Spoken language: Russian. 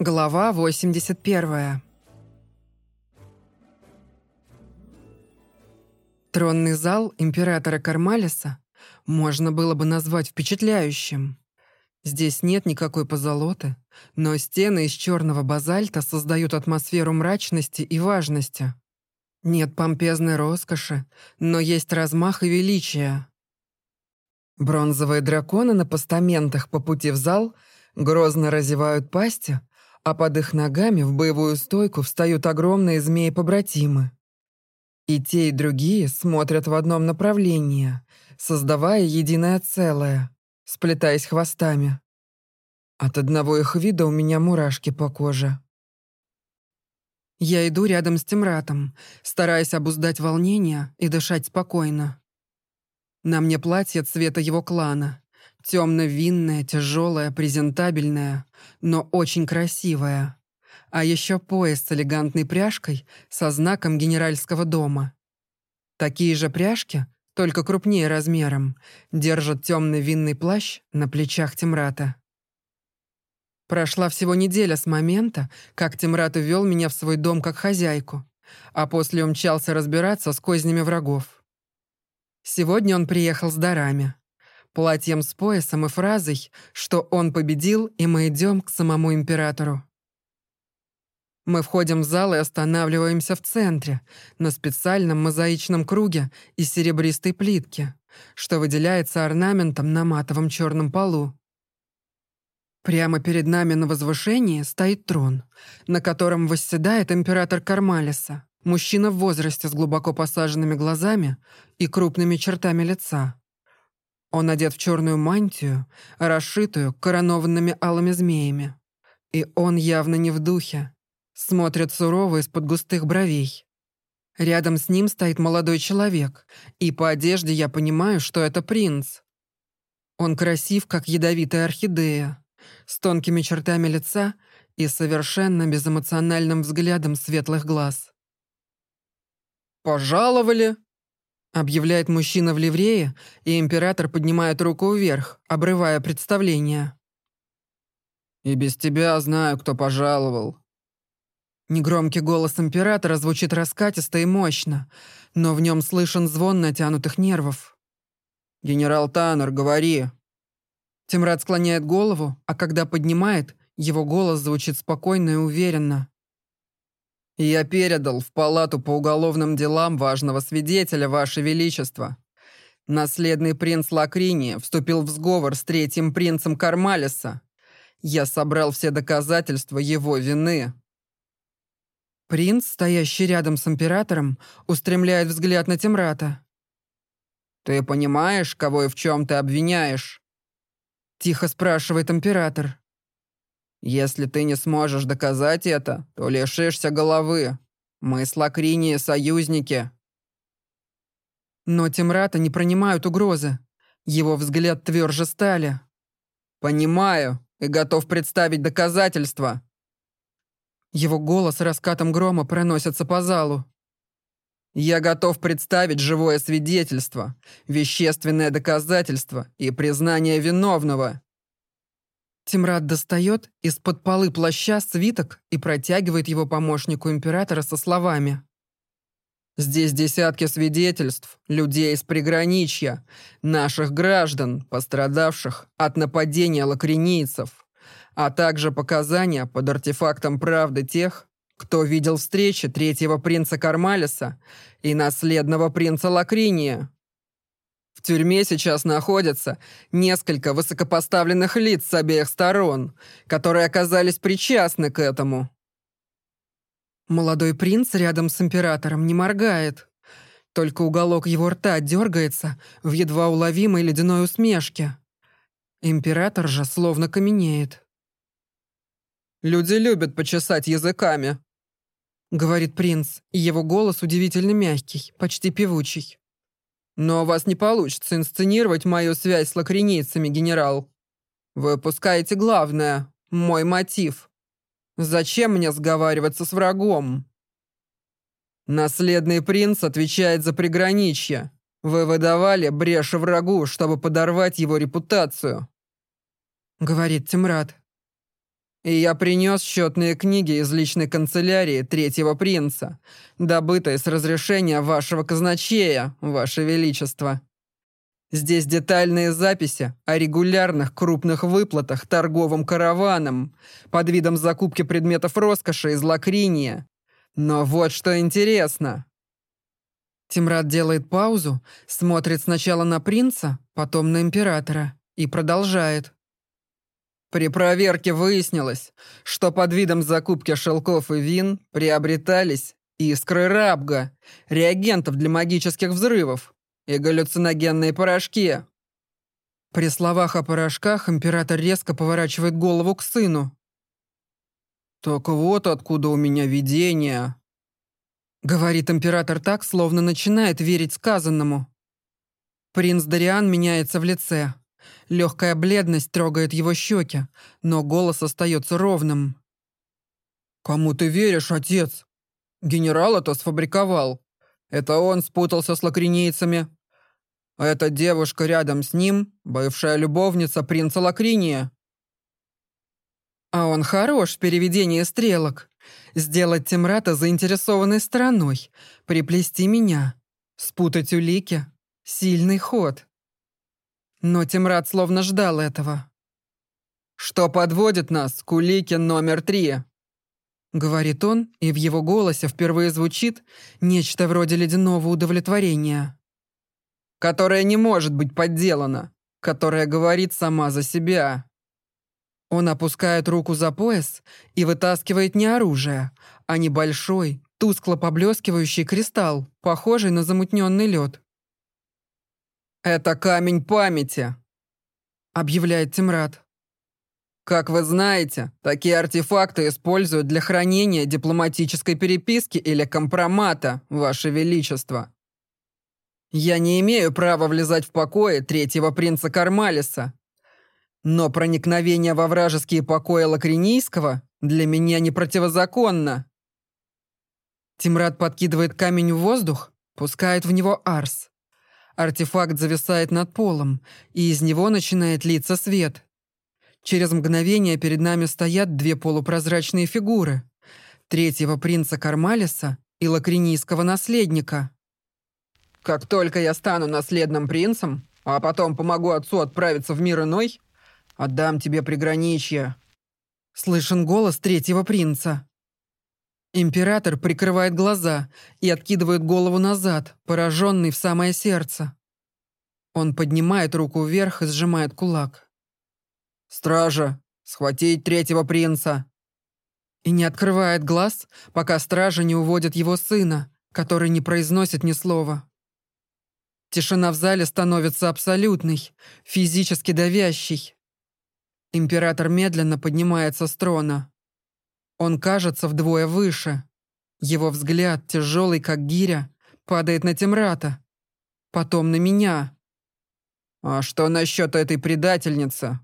Глава 81. Тронный зал императора Кармалиса можно было бы назвать впечатляющим. Здесь нет никакой позолоты, но стены из черного базальта создают атмосферу мрачности и важности. Нет помпезной роскоши, но есть размах и величие. Бронзовые драконы на постаментах по пути в зал грозно разевают пасти, а под их ногами в боевую стойку встают огромные змеи-побратимы. И те, и другие смотрят в одном направлении, создавая единое целое, сплетаясь хвостами. От одного их вида у меня мурашки по коже. Я иду рядом с Тимратом, стараясь обуздать волнение и дышать спокойно. На мне платье цвета его клана, Темно-винная, тяжелая, презентабельная, но очень красивая. А еще пояс с элегантной пряжкой со знаком генеральского дома. Такие же пряжки, только крупнее размером, держат темный винный плащ на плечах Тимрата. Прошла всего неделя с момента, как Тимрат увел меня в свой дом как хозяйку, а после умчался разбираться с кознями врагов. Сегодня он приехал с дарами платьем с поясом и фразой, что он победил, и мы идем к самому императору. Мы входим в зал и останавливаемся в центре, на специальном мозаичном круге из серебристой плитки, что выделяется орнаментом на матовом черном полу. Прямо перед нами на возвышении стоит трон, на котором восседает император Кармалиса, мужчина в возрасте с глубоко посаженными глазами и крупными чертами лица. Он одет в черную мантию, расшитую коронованными алыми змеями. И он явно не в духе. Смотрит сурово из-под густых бровей. Рядом с ним стоит молодой человек, и по одежде я понимаю, что это принц. Он красив, как ядовитая орхидея, с тонкими чертами лица и совершенно безэмоциональным взглядом светлых глаз. «Пожаловали!» Объявляет мужчина в ливрее, и император поднимает руку вверх, обрывая представление. «И без тебя знаю, кто пожаловал». Негромкий голос императора звучит раскатисто и мощно, но в нем слышен звон натянутых нервов. «Генерал Таннер, говори». Тимрад склоняет голову, а когда поднимает, его голос звучит спокойно и уверенно. Я передал в палату по уголовным делам важного свидетеля, Ваше Величество. Наследный принц Лакрини вступил в сговор с третьим принцем Кармалиса. Я собрал все доказательства его вины. Принц, стоящий рядом с императором, устремляет взгляд на Темрата. «Ты понимаешь, кого и в чем ты обвиняешь?» Тихо спрашивает император. Если ты не сможешь доказать это, то лишишься головы. Мы с Лакрини союзники». Но Тимрата не принимают угрозы. Его взгляд тверже стали. «Понимаю и готов представить доказательства». Его голос раскатом грома проносится по залу. «Я готов представить живое свидетельство, вещественное доказательство и признание виновного. Тимрад достает из-под полы плаща свиток и протягивает его помощнику императора со словами. «Здесь десятки свидетельств, людей из приграничья, наших граждан, пострадавших от нападения лакренийцев, а также показания под артефактом правды тех, кто видел встречи третьего принца Кармалиса и наследного принца Лакриния. В тюрьме сейчас находятся несколько высокопоставленных лиц с обеих сторон, которые оказались причастны к этому. Молодой принц рядом с императором не моргает. Только уголок его рта дергается в едва уловимой ледяной усмешке. Император же словно каменеет. «Люди любят почесать языками», — говорит принц, и его голос удивительно мягкий, почти певучий. Но у вас не получится инсценировать мою связь с лакренийцами, генерал. Вы упускаете главное, мой мотив. Зачем мне сговариваться с врагом? Наследный принц отвечает за приграничье. Вы выдавали брешь врагу, чтобы подорвать его репутацию. Говорит Тимрад. И я принес счетные книги из личной канцелярии третьего принца, добытые с разрешения вашего казначея, ваше величество. Здесь детальные записи о регулярных крупных выплатах торговым караванам под видом закупки предметов роскоши из Лакриния. Но вот что интересно. Тимрад делает паузу, смотрит сначала на принца, потом на императора и продолжает. При проверке выяснилось, что под видом закупки шелков и вин приобретались искры рабга, реагентов для магических взрывов и галлюциногенные порошки. При словах о порошках император резко поворачивает голову к сыну. «Так вот откуда у меня видение», — говорит император так, словно начинает верить сказанному. Принц Дариан меняется в лице. Легкая бледность трогает его щеки, но голос остается ровным. «Кому ты веришь, отец? Генерал это сфабриковал. Это он спутался с лакринийцами. А эта девушка рядом с ним — бывшая любовница принца Лакриния». А он хорош в переведении стрелок. Сделать Тимрата заинтересованной стороной, приплести меня, спутать улики. Сильный ход. Но Тимрад словно ждал этого. «Что подводит нас к улике номер три?» Говорит он, и в его голосе впервые звучит нечто вроде ледяного удовлетворения. «Которая не может быть подделана, которая говорит сама за себя». Он опускает руку за пояс и вытаскивает не оружие, а небольшой, тускло поблескивающий кристалл, похожий на замутненный лед. «Это камень памяти», — объявляет Тимрад. «Как вы знаете, такие артефакты используют для хранения дипломатической переписки или компромата, Ваше Величество. Я не имею права влезать в покои третьего принца Кармалиса, но проникновение во вражеские покои Лакринийского для меня не противозаконно». Тимрад подкидывает камень в воздух, пускает в него арс. Артефакт зависает над полом, и из него начинает литься свет. Через мгновение перед нами стоят две полупрозрачные фигуры. Третьего принца Кармалиса и лакринийского наследника. «Как только я стану наследным принцем, а потом помогу отцу отправиться в мир иной, отдам тебе приграничье», — слышен голос третьего принца. Император прикрывает глаза и откидывает голову назад, пораженный в самое сердце. Он поднимает руку вверх и сжимает кулак. «Стража! Схватить третьего принца!» И не открывает глаз, пока стража не уводит его сына, который не произносит ни слова. Тишина в зале становится абсолютной, физически давящей. Император медленно поднимается с трона. Он кажется вдвое выше. Его взгляд, тяжелый как гиря, падает на Темрата. Потом на меня. «А что насчет этой предательницы,